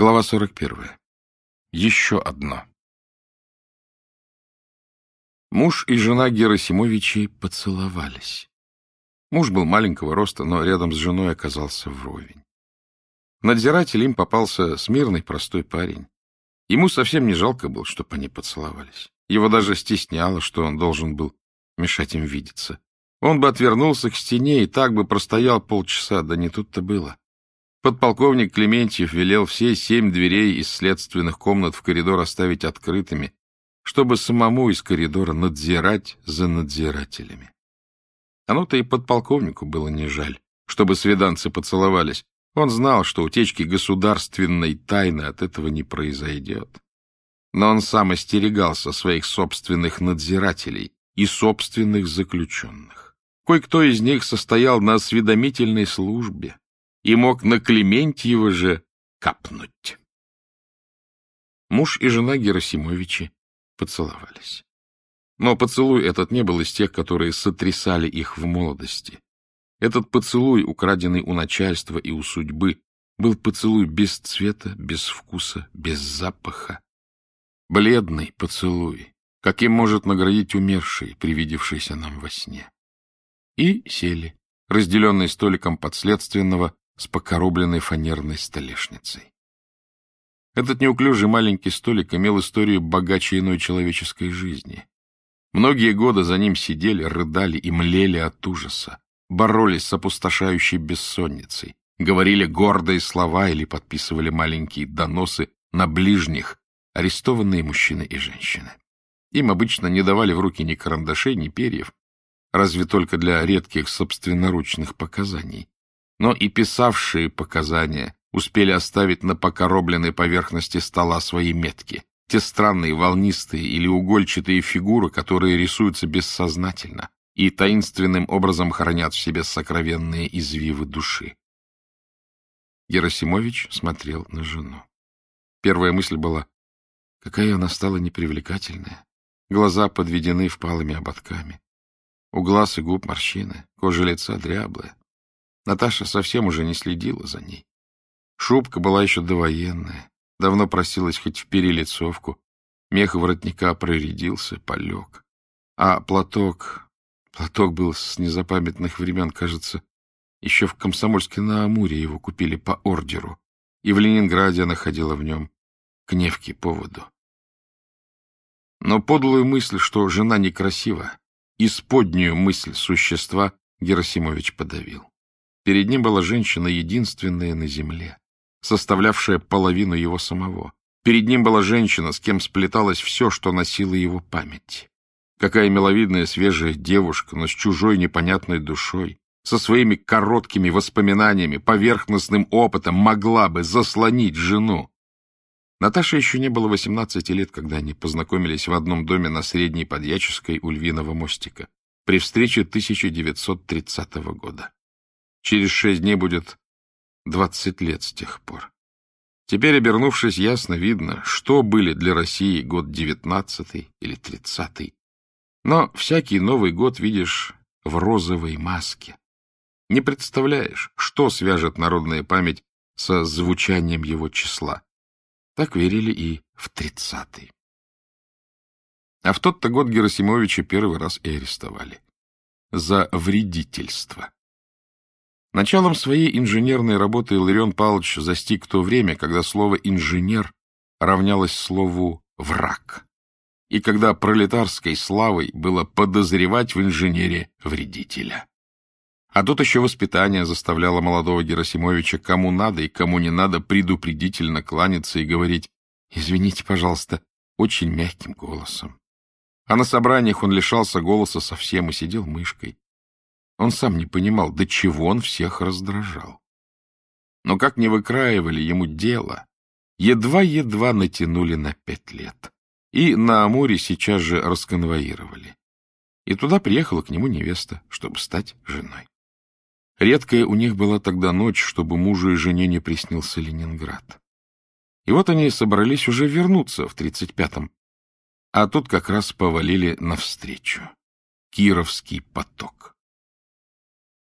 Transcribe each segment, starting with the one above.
Глава 41. Еще одно. Муж и жена Герасимовичей поцеловались. Муж был маленького роста, но рядом с женой оказался вровень. Надзиратель им попался смирный, простой парень. Ему совсем не жалко было, чтобы они поцеловались. Его даже стесняло, что он должен был мешать им видеться. Он бы отвернулся к стене и так бы простоял полчаса, да не тут-то было. Подполковник Клементьев велел все семь дверей из следственных комнат в коридор оставить открытыми, чтобы самому из коридора надзирать за надзирателями. Оно-то и подполковнику было не жаль, чтобы свиданцы поцеловались. Он знал, что утечки государственной тайны от этого не произойдет. Но он сам остерегался своих собственных надзирателей и собственных заключенных. Кое-кто из них состоял на осведомительной службе, и мог на Клементьева же капнуть. Муж и жена Герасимовичи поцеловались. Но поцелуй этот не был из тех, которые сотрясали их в молодости. Этот поцелуй, украденный у начальства и у судьбы, был поцелуй без цвета, без вкуса, без запаха. Бледный поцелуй, каким может наградить умерший, привидевшийся нам во сне. И сели, разделенные столиком подследственного, с покоробленной фанерной столешницей. Этот неуклюжий маленький столик имел историю богаче иной человеческой жизни. Многие годы за ним сидели, рыдали и млели от ужаса, боролись с опустошающей бессонницей, говорили гордые слова или подписывали маленькие доносы на ближних, арестованные мужчины и женщины. Им обычно не давали в руки ни карандашей, ни перьев, разве только для редких собственноручных показаний но и писавшие показания успели оставить на покоробленной поверхности стола свои метки, те странные волнистые или угольчатые фигуры, которые рисуются бессознательно и таинственным образом хранят в себе сокровенные извивы души. Герасимович смотрел на жену. Первая мысль была, какая она стала непривлекательная. Глаза подведены впалыми ободками. У глаз и губ морщины, кожа лица дряблая. Наташа совсем уже не следила за ней. Шубка была еще довоенная, давно просилась хоть в перелицовку, мех воротника проредился, полег. А платок... Платок был с незапамятных времен, кажется, еще в Комсомольске на Амуре его купили по ордеру, и в Ленинграде она ходила в нем к Невке поводу. Но подлую мысль, что жена некрасива, исподнюю мысль существа Герасимович подавил. Перед ним была женщина единственная на земле, составлявшая половину его самого. Перед ним была женщина, с кем сплеталось все, что носило его память. Какая миловидная свежая девушка, но с чужой непонятной душой, со своими короткими воспоминаниями, поверхностным опытом могла бы заслонить жену. Наташе еще не было 18 лет, когда они познакомились в одном доме на Средней Подьяческой у Львиного мостика при встрече 1930 года. Через шесть дней будет двадцать лет с тех пор. Теперь, обернувшись, ясно видно, что были для России год девятнадцатый или тридцатый. Но всякий Новый год видишь в розовой маске. Не представляешь, что свяжет народная память со звучанием его числа. Так верили и в тридцатый. А в тот-то год Герасимовича первый раз и арестовали. За вредительство. Началом своей инженерной работы Иларион Павлович застиг то время, когда слово «инженер» равнялось слову «враг», и когда пролетарской славой было подозревать в инженере вредителя. А тут еще воспитание заставляло молодого Герасимовича кому надо и кому не надо предупредительно кланяться и говорить «извините, пожалуйста», очень мягким голосом. А на собраниях он лишался голоса совсем и сидел мышкой. Он сам не понимал, до чего он всех раздражал. Но как не выкраивали ему дело, едва-едва натянули на пять лет. И на Амуре сейчас же расконвоировали. И туда приехала к нему невеста, чтобы стать женой. Редкая у них была тогда ночь, чтобы мужу и жене не приснился Ленинград. И вот они собрались уже вернуться в тридцать пятом, а тут как раз повалили навстречу. Кировский поток.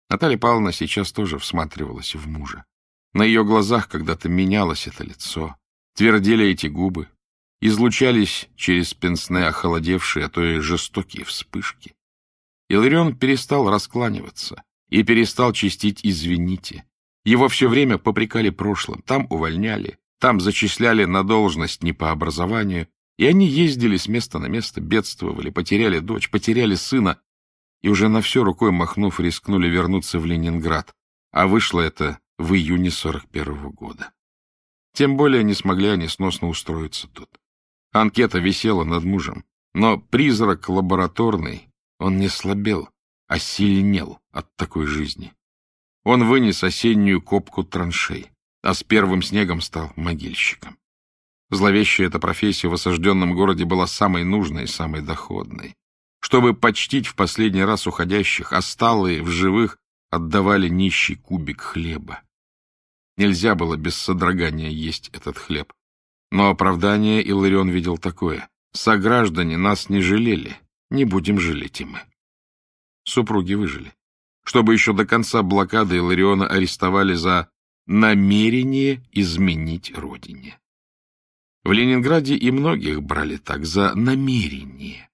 Наталья Павловна сейчас тоже всматривалась в мужа. На ее глазах когда-то менялось это лицо, твердели эти губы, излучались через пенсне охолодевшие, а то и жестокие вспышки. Иларион перестал раскланиваться и перестал чистить «извините». Его все время попрекали прошлым, там увольняли, там зачисляли на должность не по образованию, и они ездили с места на место, бедствовали, потеряли дочь, потеряли сына, и уже на все рукой махнув, рискнули вернуться в Ленинград. А вышло это в июне 41 -го года. Тем более не смогли они сносно устроиться тут. Анкета висела над мужем, но призрак лабораторный, он не слабел, а сильнел от такой жизни. Он вынес осеннюю копку траншей, а с первым снегом стал могильщиком. Зловещая эта профессия в осажденном городе была самой нужной и самой доходной. Чтобы почтить в последний раз уходящих, осталые в живых отдавали нищий кубик хлеба. Нельзя было без содрогания есть этот хлеб. Но оправдание Иларион видел такое. Сограждане нас не жалели, не будем жалеть и мы. Супруги выжили. Чтобы еще до конца блокады Илариона арестовали за намерение изменить родине. В Ленинграде и многих брали так за намерение,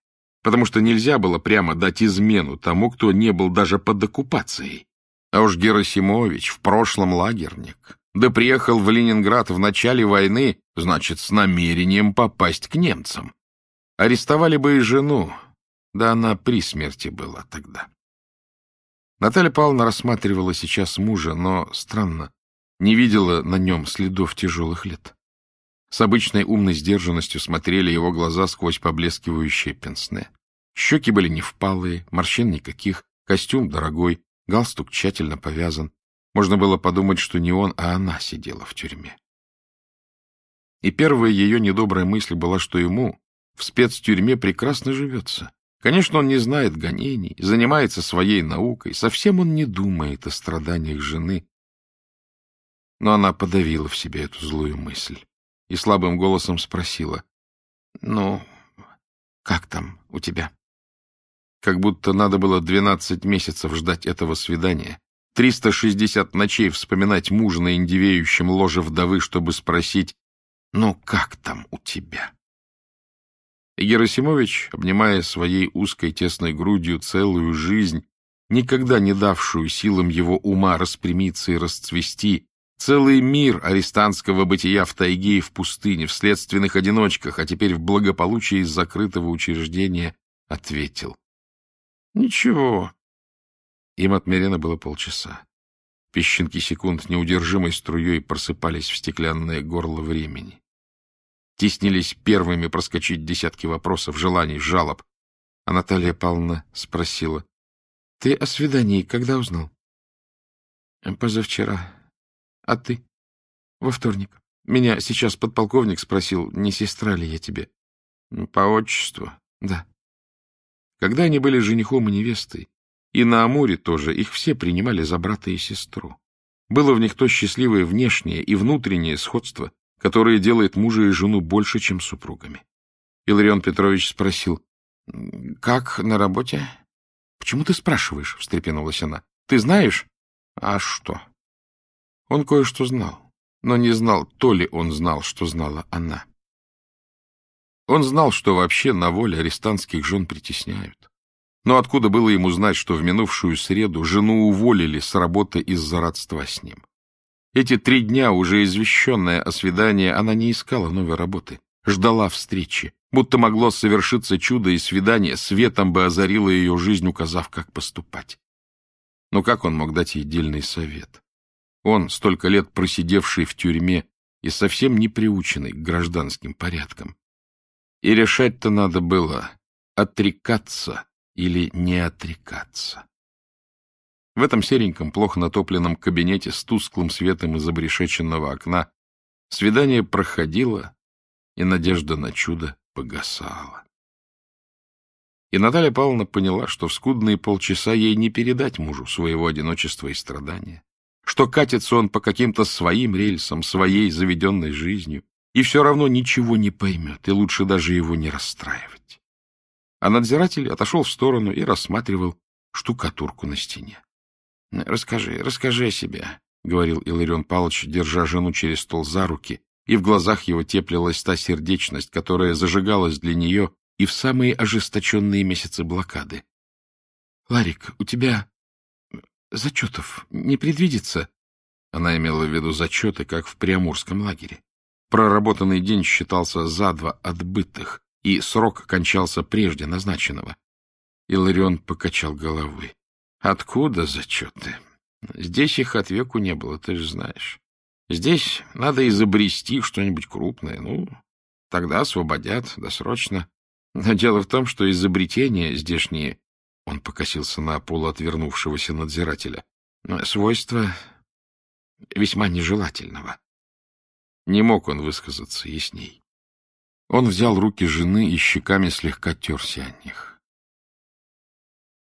потому что нельзя было прямо дать измену тому, кто не был даже под оккупацией. А уж Герасимович в прошлом лагерник, да приехал в Ленинград в начале войны, значит, с намерением попасть к немцам. Арестовали бы и жену, да она при смерти была тогда. Наталья Павловна рассматривала сейчас мужа, но, странно, не видела на нем следов тяжелых лет. С обычной умной сдержанностью смотрели его глаза сквозь поблескивающие пенсне. Щеки были не впалые, морщин никаких, костюм дорогой, галстук тщательно повязан. Можно было подумать, что не он, а она сидела в тюрьме. И первая ее недобрая мысль была, что ему в спецтюрьме прекрасно живется. Конечно, он не знает гонений, занимается своей наукой, совсем он не думает о страданиях жены. Но она подавила в себе эту злую мысль и слабым голосом спросила. — Ну, как там у тебя? Как будто надо было двенадцать месяцев ждать этого свидания, триста шестьдесят ночей вспоминать мужа на индивеющем ложе вдовы, чтобы спросить, «Ну, как там у тебя?» И Герасимович, обнимая своей узкой тесной грудью целую жизнь, никогда не давшую силам его ума распрямиться и расцвести, Целый мир арестантского бытия в тайге и в пустыне, в следственных одиночках, а теперь в благополучии из закрытого учреждения, ответил. — Ничего. Им отмерено было полчаса. Песчинки секунд неудержимой струей просыпались в стеклянное горло времени. Теснились первыми проскочить десятки вопросов, желаний, жалоб. А Наталья Павловна спросила. — Ты о свидании когда узнал? — Позавчера. А ты? Во вторник. Меня сейчас подполковник спросил, не сестра ли я тебе. По отчеству? Да. Когда они были женихом и невестой, и на Амуре тоже, их все принимали за брата и сестру. Было в них то счастливое внешнее и внутреннее сходство, которое делает мужа и жену больше, чем супругами. Иларион Петрович спросил, — Как на работе? — Почему ты спрашиваешь? — встрепенулась она. — Ты знаешь? — А что? Он кое-что знал, но не знал, то ли он знал, что знала она. Он знал, что вообще на воле арестантских жен притесняют. Но откуда было ему знать, что в минувшую среду жену уволили с работы из-за родства с ним? Эти три дня, уже извещенная о свидании, она не искала новой работы, ждала встречи, будто могло совершиться чудо, и свидание светом бы озарило ее жизнь, указав, как поступать. Но как он мог дать ей дельный совет? Он, столько лет просидевший в тюрьме и совсем не приученный к гражданским порядкам. И решать-то надо было, отрекаться или не отрекаться. В этом сереньком, плохо натопленном кабинете с тусклым светом из обрешеченного окна свидание проходило, и надежда на чудо погасала. И Наталья Павловна поняла, что в скудные полчаса ей не передать мужу своего одиночества и страдания что катится он по каким-то своим рельсам, своей заведенной жизнью, и все равно ничего не поймет, и лучше даже его не расстраивать. А надзиратель отошел в сторону и рассматривал штукатурку на стене. — Расскажи, расскажи о себе. — говорил Иларион Павлович, держа жену через стол за руки, и в глазах его теплилась та сердечность, которая зажигалась для нее и в самые ожесточенные месяцы блокады. — Ларик, у тебя зачетов не предвидится? Она имела в виду зачеты, как в Приамурском лагере. Проработанный день считался за два отбытых, и срок кончался прежде назначенного. Иларион покачал головой. — Откуда зачеты? Здесь их от веку не было, ты же знаешь. Здесь надо изобрести что-нибудь крупное. Ну, тогда освободят досрочно. Но дело в том, что изобретения здешние... Он покосился на полуотвернувшегося надзирателя. Свойства весьма нежелательного. Не мог он высказаться ясней. Он взял руки жены и щеками слегка терся о них.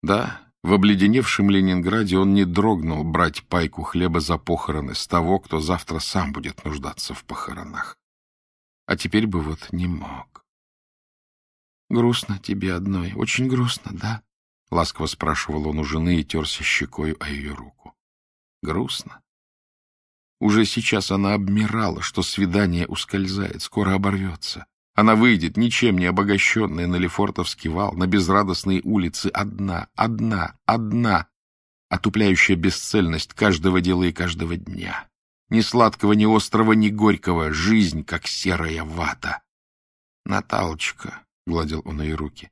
Да, в обледеневшем Ленинграде он не дрогнул брать пайку хлеба за похороны с того, кто завтра сам будет нуждаться в похоронах. А теперь бы вот не мог. — Грустно тебе одной, очень грустно, да? — ласково спрашивал он у жены и терся щекой о ее руку. — Грустно. Уже сейчас она обмирала, что свидание ускользает, скоро оборвется. Она выйдет, ничем не обогащенная, на Лефортовский вал, на безрадостные улицы, одна, одна, одна, отупляющая бесцельность каждого дела и каждого дня. Ни сладкого, ни острого, ни горького, жизнь, как серая вата. — Наталочка, — гладил он ее руки, —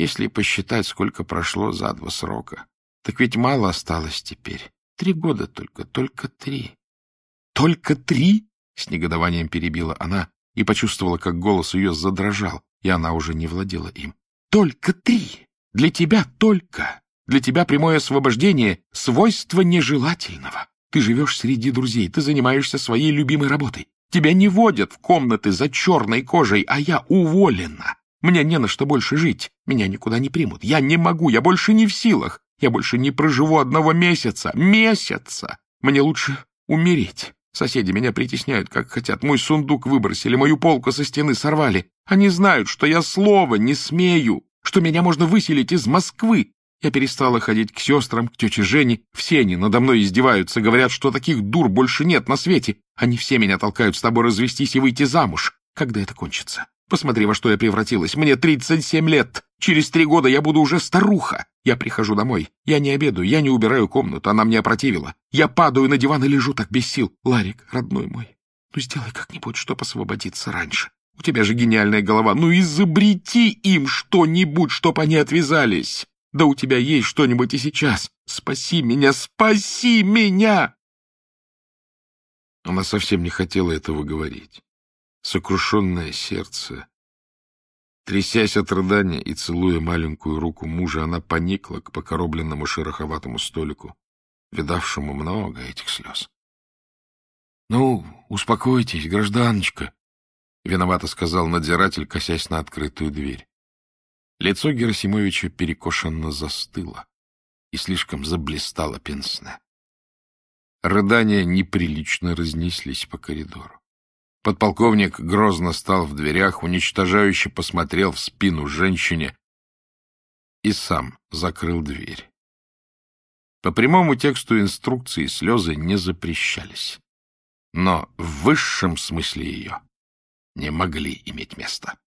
если посчитать, сколько прошло за два срока, так ведь мало осталось теперь. Три года только, только три. «Только три?» — с негодованием перебила она и почувствовала, как голос ее задрожал, и она уже не владела им. «Только три! Для тебя только! Для тебя прямое освобождение — свойство нежелательного. Ты живешь среди друзей, ты занимаешься своей любимой работой. Тебя не водят в комнаты за черной кожей, а я уволена. Мне не на что больше жить, меня никуда не примут. Я не могу, я больше не в силах. Я больше не проживу одного месяца. Месяца! Мне лучше умереть. Соседи меня притесняют, как хотят. Мой сундук выбросили, мою полку со стены сорвали. Они знают, что я слова не смею, что меня можно выселить из Москвы. Я перестала ходить к сестрам, к тете Жене. Все они надо мной издеваются, говорят, что таких дур больше нет на свете. Они все меня толкают с тобой развестись и выйти замуж. Когда это кончится? Посмотри, во что я превратилась. Мне 37 лет. Через три года я буду уже старуха. Я прихожу домой. Я не обедаю, я не убираю комнату. Она мне опротивила. Я падаю на диван и лежу так без сил. Ларик, родной мой, ну сделай как-нибудь, чтоб освободиться раньше. У тебя же гениальная голова. Ну изобрети им что-нибудь, чтоб они отвязались. Да у тебя есть что-нибудь и сейчас. Спаси меня, спаси меня!» Она совсем не хотела этого говорить сокрушенное сердце. Трясясь от рыдания и целуя маленькую руку мужа, она поникла к покоробленному шероховатому столику, видавшему много этих слез. — Ну, успокойтесь, гражданочка, — виновато сказал надзиратель, косясь на открытую дверь. Лицо Герасимовича перекошенно застыло и слишком заблистало пенсне. Рыдания неприлично разнеслись по коридору. Подполковник грозно стал в дверях, уничтожающе посмотрел в спину женщине и сам закрыл дверь. По прямому тексту инструкции слезы не запрещались, но в высшем смысле ее не могли иметь места.